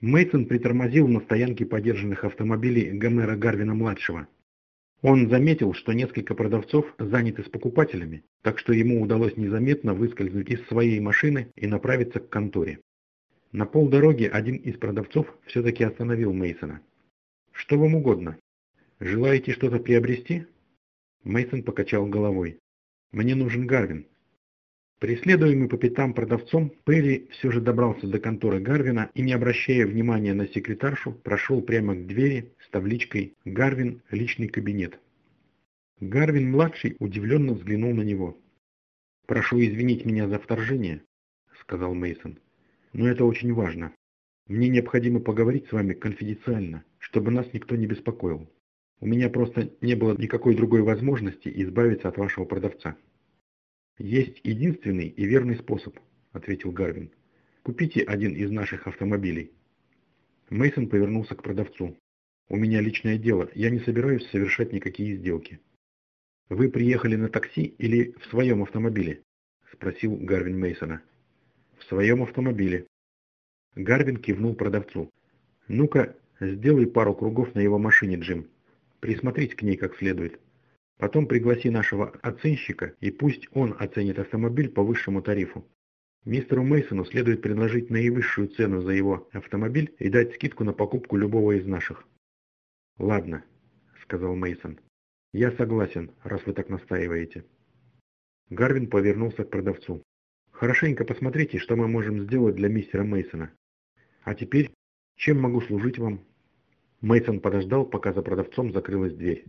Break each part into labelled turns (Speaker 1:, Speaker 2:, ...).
Speaker 1: Мейсон притормозил на стоянке подержанных автомобилей Гомера Гарвина-младшего. Он заметил, что несколько продавцов заняты с покупателями, так что ему удалось незаметно выскользнуть из своей машины и направиться к конторе. На полдороги один из продавцов все-таки остановил Мейсона. «Что вам угодно? Желаете что-то приобрести?» Мейсон покачал головой. «Мне нужен Гарвин». Преследуемый по пятам продавцом, Перри все же добрался до конторы Гарвина и, не обращая внимания на секретаршу, прошел прямо к двери с табличкой «Гарвин. Личный кабинет». Гарвин-младший удивленно взглянул на него. «Прошу извинить меня за вторжение», — сказал Мейсон, — «но это очень важно. Мне необходимо поговорить с вами конфиденциально, чтобы нас никто не беспокоил. У меня просто не было никакой другой возможности избавиться от вашего продавца». «Есть единственный и верный способ», — ответил Гарвин. «Купите один из наших автомобилей». Мейсон повернулся к продавцу. «У меня личное дело, я не собираюсь совершать никакие сделки». «Вы приехали на такси или в своем автомобиле?» — спросил Гарвин Мейсона. «В своем автомобиле». Гарвин кивнул продавцу. «Ну-ка, сделай пару кругов на его машине, Джим. Присмотрись к ней как следует». Потом пригласи нашего оценщика, и пусть он оценит автомобиль по высшему тарифу. Мистеру Мейсону следует предложить наивысшую цену за его автомобиль и дать скидку на покупку любого из наших. Ладно, сказал Мейсон. Я согласен, раз вы так настаиваете. Гарвин повернулся к продавцу. Хорошенько посмотрите, что мы можем сделать для мистера Мейсона. А теперь, чем могу служить вам? Мейсон подождал, пока за продавцом закрылась дверь.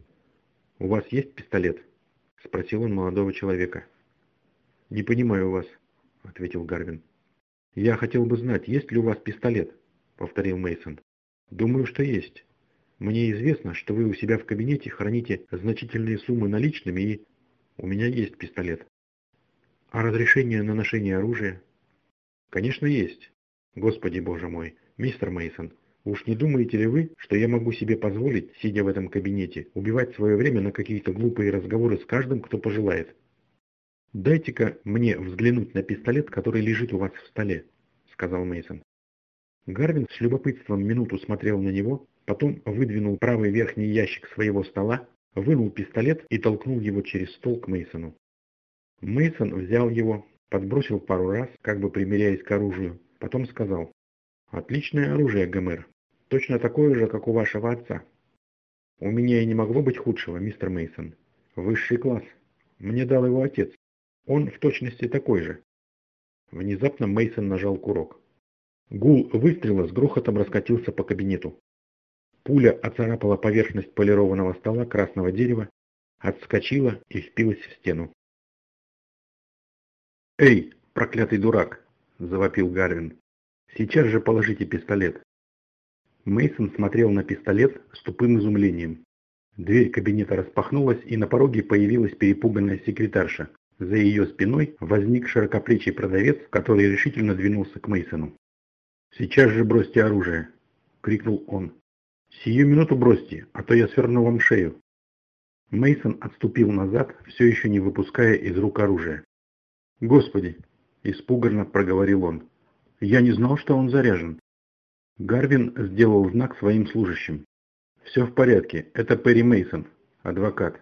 Speaker 1: «У вас есть пистолет?» – спросил он молодого человека. «Не понимаю вас», – ответил Гарвин. «Я хотел бы знать, есть ли у вас пистолет?» – повторил Мейсон. «Думаю, что есть. Мне известно, что вы у себя в кабинете храните значительные суммы наличными и... У меня есть пистолет». «А разрешение на ношение оружия?» «Конечно, есть. Господи боже мой, мистер Мейсон, Уж не думаете ли вы, что я могу себе позволить, сидя в этом кабинете, убивать свое время на какие-то глупые разговоры с каждым, кто пожелает? Дайте-ка мне взглянуть на пистолет, который лежит у вас в столе, сказал Мейсон. Гарвин с любопытством минуту смотрел на него, потом выдвинул правый верхний ящик своего стола, вынул пистолет и толкнул его через стол к Мейсону. Мейсон взял его, подбросил пару раз, как бы примиряясь к оружию, потом сказал: «Отличное оружие, Гомер. Точно такое же, как у вашего отца. У меня и не могло быть худшего, мистер Мейсон. Высший класс. Мне дал его отец. Он в точности такой же. Внезапно Мейсон нажал курок. Гул выстрела с грохотом раскатился по кабинету. Пуля оцарапала поверхность полированного стола красного дерева, отскочила и впилась в стену. «Эй, проклятый дурак!» – завопил Гарвин. «Сейчас же положите пистолет!» Мейсон смотрел на пистолет с тупым изумлением. Дверь кабинета распахнулась, и на пороге появилась перепуганная секретарша. За ее спиной возник широкоплечий продавец, который решительно двинулся к Мейсону. «Сейчас же бросьте оружие!» — крикнул он. «Сию минуту бросьте, а то я сверну вам шею!» Мейсон отступил назад, все еще не выпуская из рук оружия. «Господи!» — испуганно проговорил он. «Я не знал, что он заряжен. Гарвин сделал знак своим служащим. «Все в порядке, это Перри Мейсон, адвокат».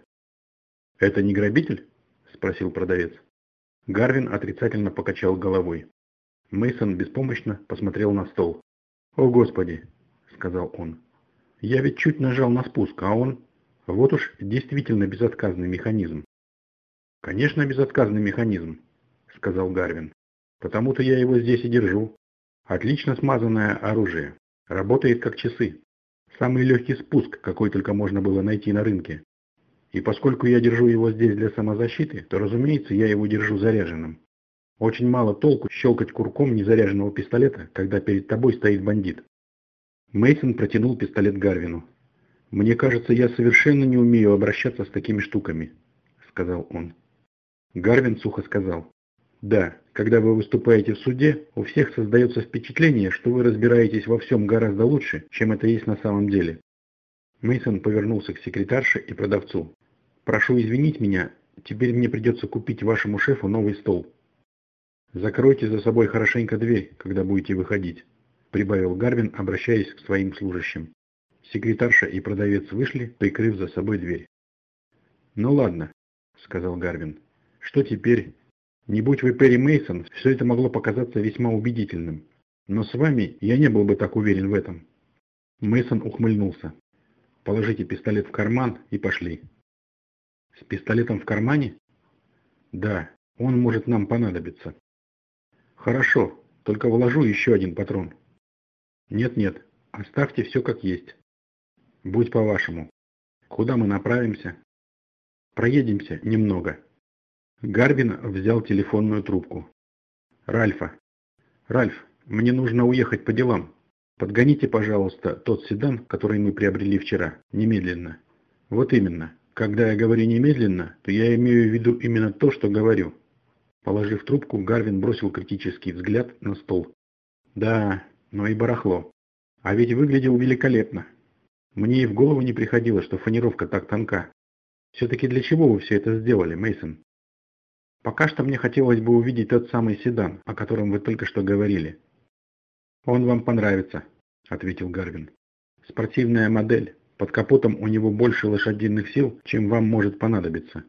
Speaker 1: «Это не грабитель?» – спросил продавец. Гарвин отрицательно покачал головой. Мейсон беспомощно посмотрел на стол. «О, Господи!» – сказал он. «Я ведь чуть нажал на спуск, а он...» «Вот уж действительно безотказный механизм». «Конечно, безотказный механизм», – сказал Гарвин. «Потому-то я его здесь и держу. Отлично смазанное оружие. Работает как часы. Самый легкий спуск, какой только можно было найти на рынке. И поскольку я держу его здесь для самозащиты, то, разумеется, я его держу заряженным. Очень мало толку щелкать курком незаряженного пистолета, когда перед тобой стоит бандит. Мейсон протянул пистолет Гарвину. «Мне кажется, я совершенно не умею обращаться с такими штуками», — сказал он. Гарвин сухо сказал. «Да, когда вы выступаете в суде, у всех создается впечатление, что вы разбираетесь во всем гораздо лучше, чем это есть на самом деле. Мейсон повернулся к секретарше и продавцу. «Прошу извинить меня, теперь мне придется купить вашему шефу новый стол. Закройте за собой хорошенько дверь, когда будете выходить. прибавил Гарвин, обращаясь к своим служащим. Секретарша и продавец вышли, прикрыв за собой дверь. «Ну ладно», — сказал Гарвин. «Что теперь? Не будь вы Перри Мейсон, все это могло показаться весьма убедительным. Но с вами я не был бы так уверен в этом». Мейсон ухмыльнулся. «Положите пистолет в карман и пошли». «С пистолетом в кармане?» «Да, он может нам понадобиться». «Хорошо, только вложу еще один патрон». «Нет-нет, оставьте все как есть». «Будь по-вашему. Куда мы направимся?» «Проедемся немного». Гарвин взял телефонную трубку. «Ральфа. Ральф, мне нужно уехать по делам. Подгоните, пожалуйста, тот седан, который мы приобрели вчера, немедленно». «Вот именно. Когда я говорю немедленно, то я имею в виду именно то, что говорю». Положив трубку, Гарвин бросил критический взгляд на стол. «Да, но и барахло. А ведь выглядел великолепно. Мне и в голову не приходило, что фанеровка так тонка. Все-таки для чего вы все это сделали, Мейсон? Пока что мне хотелось бы увидеть тот самый седан, о котором вы только что говорили. Он вам понравится, ответил Гарвин. Спортивная модель. Под капотом у него больше лошадиных сил, чем вам может понадобиться.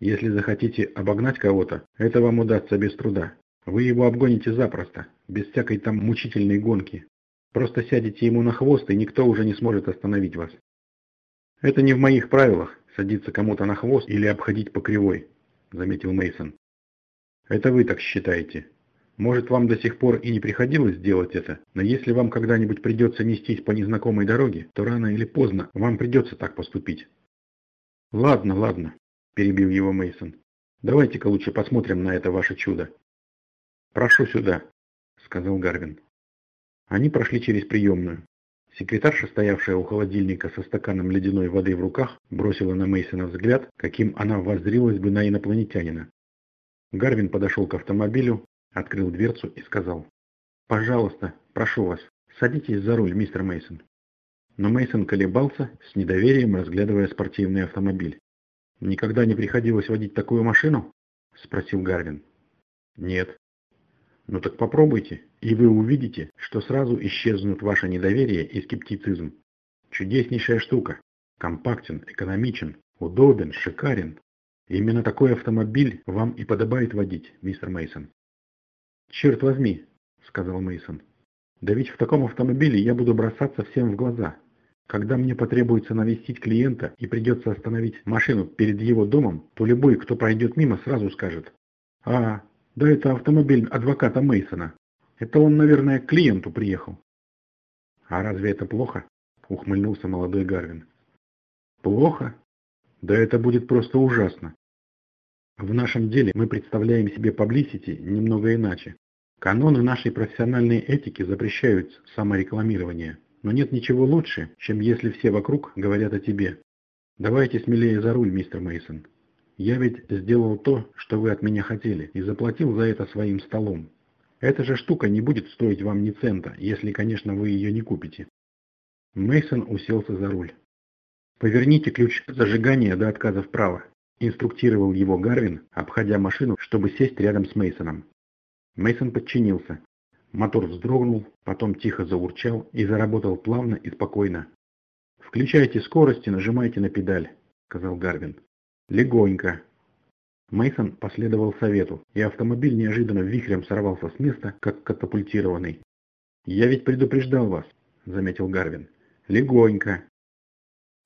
Speaker 1: Если захотите обогнать кого-то, это вам удастся без труда. Вы его обгоните запросто, без всякой там мучительной гонки. Просто сядете ему на хвост, и никто уже не сможет остановить вас. Это не в моих правилах, садиться кому-то на хвост или обходить по кривой, заметил Мейсон. Это вы так считаете. Может, вам до сих пор и не приходилось делать это, но если вам когда-нибудь придется нестись по незнакомой дороге, то рано или поздно вам придется так поступить. Ладно, ладно, перебил его Мейсон. Давайте-ка лучше посмотрим на это ваше чудо. Прошу сюда, сказал Гарвин. Они прошли через приемную. Секретарша, стоявшая у холодильника со стаканом ледяной воды в руках, бросила на Мейсона взгляд, каким она воззрилась бы на инопланетянина. Гарвин подошел к автомобилю, открыл дверцу и сказал, «Пожалуйста, прошу вас, садитесь за руль, мистер Мейсон. Но Мейсон колебался, с недоверием разглядывая спортивный автомобиль. «Никогда не приходилось водить такую машину?» – спросил Гарвин. «Нет». «Ну так попробуйте, и вы увидите, что сразу исчезнут ваше недоверие и скептицизм. Чудеснейшая штука. Компактен, экономичен, удобен, шикарен. Именно такой автомобиль вам и подобает водить, мистер Мейсон. Черт возьми, сказал Мейсон. Да ведь в таком автомобиле я буду бросаться всем в глаза. Когда мне потребуется навестить клиента и придется остановить машину перед его домом, то любой, кто пройдет мимо, сразу скажет. А, да это автомобиль адвоката Мейсона. Это он, наверное, к клиенту приехал. А разве это плохо? Ухмыльнулся молодой Гарвин. Плохо? Да это будет просто ужасно. В нашем деле мы представляем себе publicity немного иначе. Каноны нашей профессиональной этики запрещают саморекламирование, но нет ничего лучше, чем если все вокруг говорят о тебе. Давайте смелее за руль, мистер Мейсон. Я ведь сделал то, что вы от меня хотели, и заплатил за это своим столом. Эта же штука не будет стоить вам ни цента, если, конечно, вы ее не купите. Мейсон уселся за руль. Поверните ключ зажигания до отказа вправо, инструктировал его Гарвин, обходя машину, чтобы сесть рядом с Мейсоном. Мейсон подчинился. Мотор вздрогнул, потом тихо заурчал и заработал плавно и спокойно. «Включайте скорость и нажимайте на педаль», — сказал Гарвин. «Легонько». Мейсон последовал совету, и автомобиль неожиданно вихрем сорвался с места, как катапультированный. «Я ведь предупреждал вас», — заметил Гарвин. «Легонько».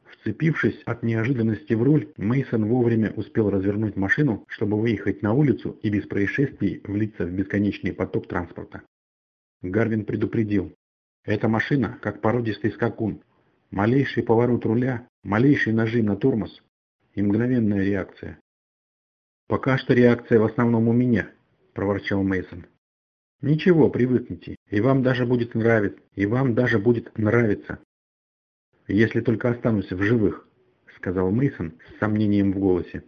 Speaker 1: Вцепившись от неожиданности в руль, Мейсон вовремя успел развернуть машину, чтобы выехать на улицу и без происшествий влиться в бесконечный поток транспорта. Гарвин предупредил. «Эта машина, как породистый скакун. Малейший поворот руля, малейший нажим на тормоз и мгновенная реакция. «Пока что реакция в основном у меня», – проворчал Мейсон. «Ничего, привыкните, и вам даже будет нравиться, и вам даже будет нравиться. Если только останусь в живых», – сказал Мейсон с сомнением в голосе.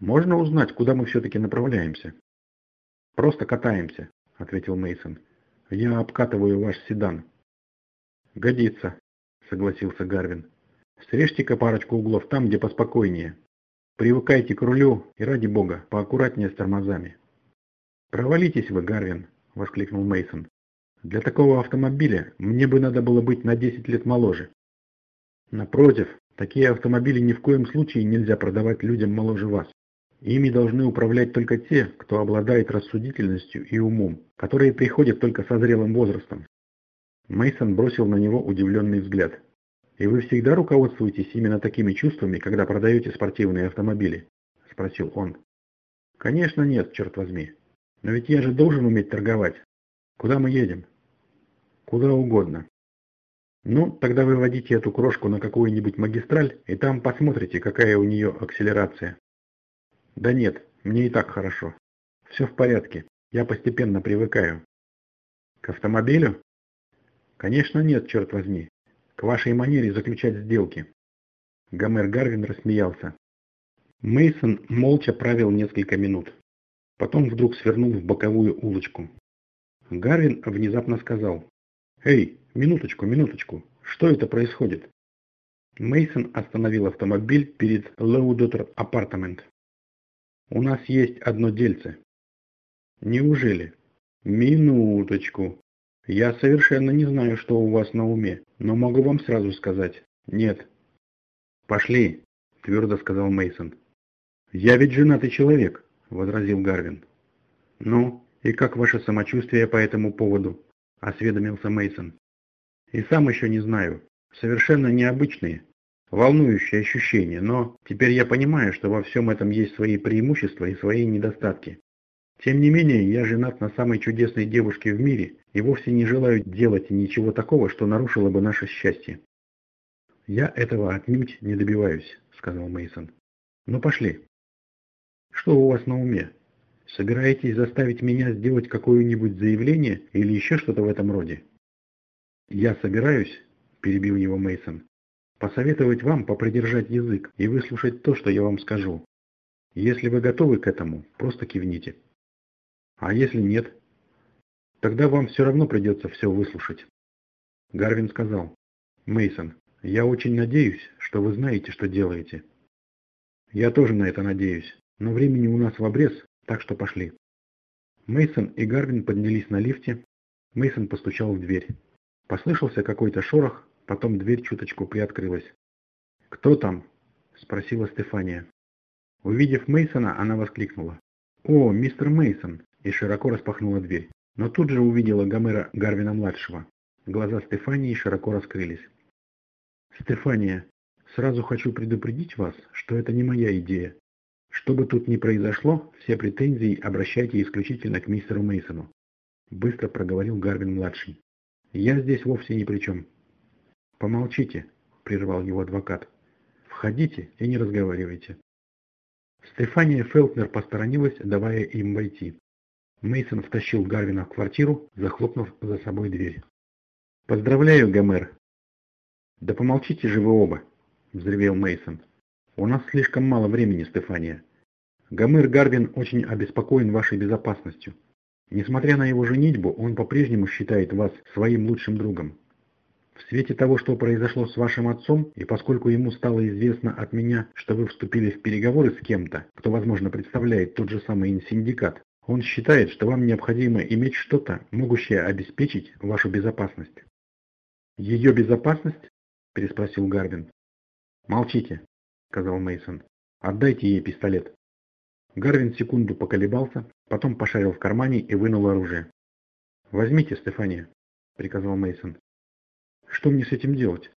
Speaker 1: «Можно узнать, куда мы все-таки направляемся?» «Просто катаемся», – ответил Мейсон. «Я обкатываю ваш седан». «Годится», – согласился Гарвин. Срежьте-ка парочку углов там, где поспокойнее. Привыкайте к рулю и, ради бога, поаккуратнее с тормозами. «Провалитесь вы, Гарвин!» – воскликнул Мейсон. Для такого автомобиля мне бы надо было быть на 10 лет моложе. Напротив, такие автомобили ни в коем случае нельзя продавать людям моложе вас. Ими должны управлять только те, кто обладает рассудительностью и умом, которые приходят только со зрелым возрастом. Мейсон бросил на него удивленный взгляд. «И вы всегда руководствуетесь именно такими чувствами, когда продаете спортивные автомобили?» – спросил он. «Конечно нет, черт возьми. Но ведь я же должен уметь торговать. Куда мы едем?» «Куда угодно. Ну, тогда выводите эту крошку на какую-нибудь магистраль, и там посмотрите, какая у нее акселерация. Да нет, мне и так хорошо. Все в порядке, я постепенно привыкаю. К автомобилю? Конечно нет, черт возьми. Вашей манере заключать сделки. Гомер Гарвин рассмеялся. Мейсон молча правил несколько минут. Потом вдруг свернул в боковую улочку. Гарвин внезапно сказал. «Эй, минуточку, минуточку, что это происходит?» Мейсон остановил автомобиль перед Лоудотер Апартамент. У нас есть одно дельце. Неужели? Минуточку. Я совершенно не знаю, что у вас на уме, но могу вам сразу сказать. Нет. Пошли, твердо сказал Мейсон. Я ведь женатый человек, возразил Гарвин. Ну, и как ваше самочувствие по этому поводу? осведомился Мейсон. И сам еще не знаю. Совершенно необычные волнующее ощущение, но теперь я понимаю, что во всем этом есть свои преимущества и свои недостатки. Тем не менее, я женат на самой чудесной девушке в мире и вовсе не желаю делать ничего такого, что нарушило бы наше счастье. Я этого отнюдь не добиваюсь, сказал Мейсон. Ну пошли. Что у вас на уме? Собираетесь заставить меня сделать какое-нибудь заявление или еще что-то в этом роде? Я собираюсь, перебил его Мейсон, посоветовать вам попридержать язык и выслушать то, что я вам скажу. Если вы готовы к этому, просто кивните. А если нет, тогда вам все равно придется все выслушать. Гарвин сказал, Мейсон, я очень надеюсь, что вы знаете, что делаете. Я тоже на это надеюсь, но времени у нас в обрез, так что пошли. Мейсон и Гарвин поднялись на лифте. Мейсон постучал в дверь. Послышался какой-то шорох, Потом дверь чуточку приоткрылась. «Кто там?» – спросила Стефания. Увидев Мейсона, она воскликнула. «О, мистер Мейсон! И широко распахнула дверь. Но тут же увидела Гомера Гарвина-младшего. Глаза Стефании широко раскрылись. «Стефания, сразу хочу предупредить вас, что это не моя идея. Что бы тут ни произошло, все претензии обращайте исключительно к мистеру Мейсону. Быстро проговорил Гарвин-младший. «Я здесь вовсе ни при чем. «Помолчите», – прервал его адвокат. «Входите и не разговаривайте». Стефания Фелтнер посторонилась, давая им войти. Мейсон втащил Гарвина в квартиру, захлопнув за собой дверь. «Поздравляю, Гомер!» «Да помолчите же вы оба!» – взревел Мейсон. «У нас слишком мало времени, Стефания. Гомер Гарвин очень обеспокоен вашей безопасностью. Несмотря на его женитьбу, он по-прежнему считает вас своим лучшим другом. В свете того, что произошло с вашим отцом, и поскольку ему стало известно от меня, что вы вступили в переговоры с кем-то, кто, возможно, представляет тот же самый синдикат, он считает, что вам необходимо иметь что-то, могущее обеспечить вашу безопасность. Ее безопасность? переспросил Гарвин. Молчите, сказал Мейсон. Отдайте ей пистолет. Гарвин секунду поколебался, потом пошарил в кармане и вынул оружие. Возьмите, Стефания, приказал Мейсон. Что мне с этим делать?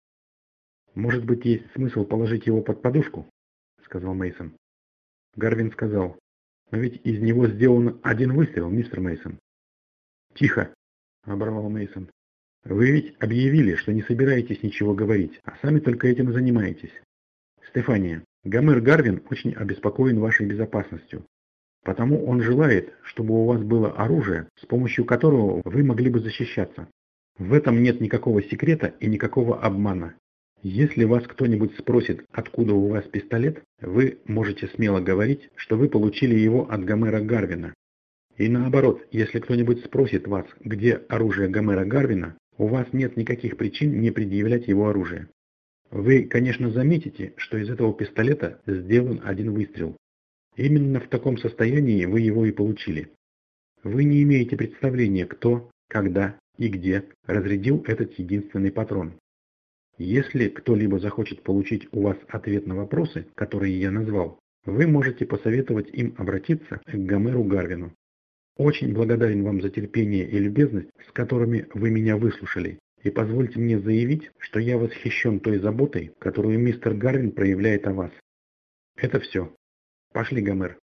Speaker 1: Может быть, есть смысл положить его под подушку? Сказал Мейсон. Гарвин сказал. Но ведь из него сделан один выстрел, мистер Мейсон. Тихо, оборвал Мейсон. Вы ведь объявили, что не собираетесь ничего говорить, а сами только этим занимаетесь. Стефания, Гомер Гарвин очень обеспокоен вашей безопасностью. Потому он желает, чтобы у вас было оружие, с помощью которого вы могли бы защищаться. В этом нет никакого секрета и никакого обмана. Если вас кто-нибудь спросит, откуда у вас пистолет, вы можете смело говорить, что вы получили его от Гомера Гарвина. И наоборот, если кто-нибудь спросит вас, где оружие Гомера Гарвина, у вас нет никаких причин не предъявлять его оружие. Вы, конечно, заметите, что из этого пистолета сделан один выстрел. Именно в таком состоянии вы его и получили. Вы не имеете представления, кто, когда и где разрядил этот единственный патрон. Если кто-либо захочет получить у вас ответ на вопросы, которые я назвал, вы можете посоветовать им обратиться к Гомеру Гарвину. Очень благодарен вам за терпение и любезность, с которыми вы меня выслушали, и позвольте мне заявить, что я восхищен той заботой, которую мистер Гарвин проявляет о вас. Это все. Пошли, Гомер.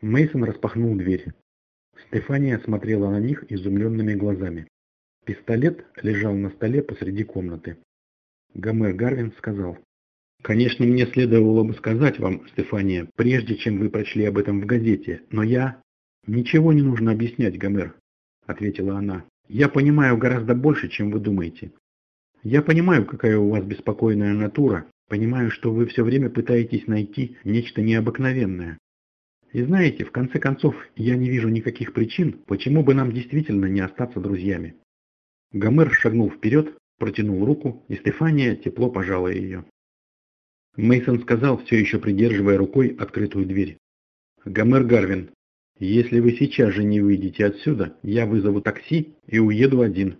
Speaker 1: Мейсон распахнул дверь. Стефания смотрела на них изумленными глазами. Пистолет лежал на столе посреди комнаты. Гомер Гарвин сказал, «Конечно, мне следовало бы сказать вам, Стефания, прежде чем вы прочли об этом в газете, но я...» «Ничего не нужно объяснять, Гомер», — ответила она. «Я понимаю гораздо больше, чем вы думаете. Я понимаю, какая у вас беспокойная натура, понимаю, что вы все время пытаетесь найти нечто необыкновенное. И знаете, в конце концов, я не вижу никаких причин, почему бы нам действительно не остаться друзьями». Гомер шагнул вперед, протянул руку, и Стефания тепло пожала ее. Мейсон сказал, все еще придерживая рукой открытую дверь. «Гомер Гарвин, если вы сейчас же не выйдете отсюда, я вызову такси и уеду один.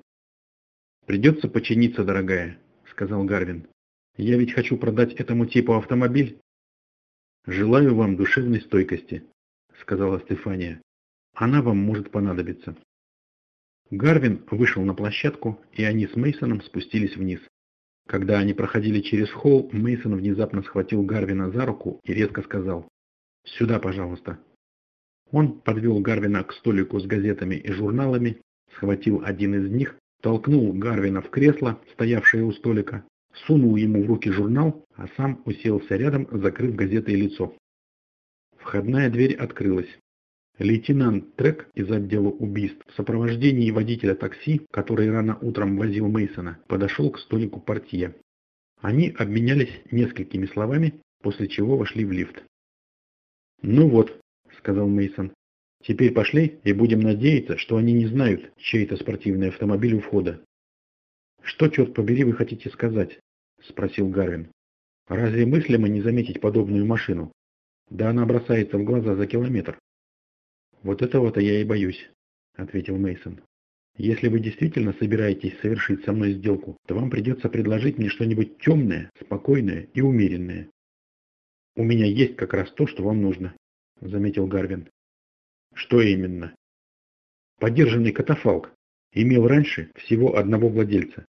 Speaker 1: Придется починиться, дорогая, сказал Гарвин. Я ведь хочу продать этому типу автомобиль. Желаю вам душевной стойкости, сказала Стефания. Она вам может понадобиться. Гарвин вышел на площадку, и они с Мейсоном спустились вниз. Когда они проходили через холл, Мейсон внезапно схватил Гарвина за руку и резко сказал: "Сюда, пожалуйста". Он подвел Гарвина к столику с газетами и журналами, схватил один из них, толкнул Гарвина в кресло, стоявшее у столика, сунул ему в руки журнал, а сам уселся рядом, закрыв газетой лицо. Входная дверь открылась. Лейтенант Трек из отдела убийств в сопровождении водителя такси, который рано утром возил Мейсона, подошел к столику портье. Они обменялись несколькими словами, после чего вошли в лифт. «Ну вот», сказал Мейсон. Теперь пошли и будем надеяться, что они не знают, чей это спортивный автомобиль у входа. Что, черт побери, вы хотите сказать? Спросил Гарвин. Разве мыслимо не заметить подобную машину? Да она бросается в глаза за километр. Вот этого-то я и боюсь, ответил Мейсон. Если вы действительно собираетесь совершить со мной сделку, то вам придется предложить мне что-нибудь темное, спокойное и умеренное. У меня есть как раз то, что вам нужно заметил Гарвин. Что именно? Подержанный катафалк имел раньше всего одного владельца.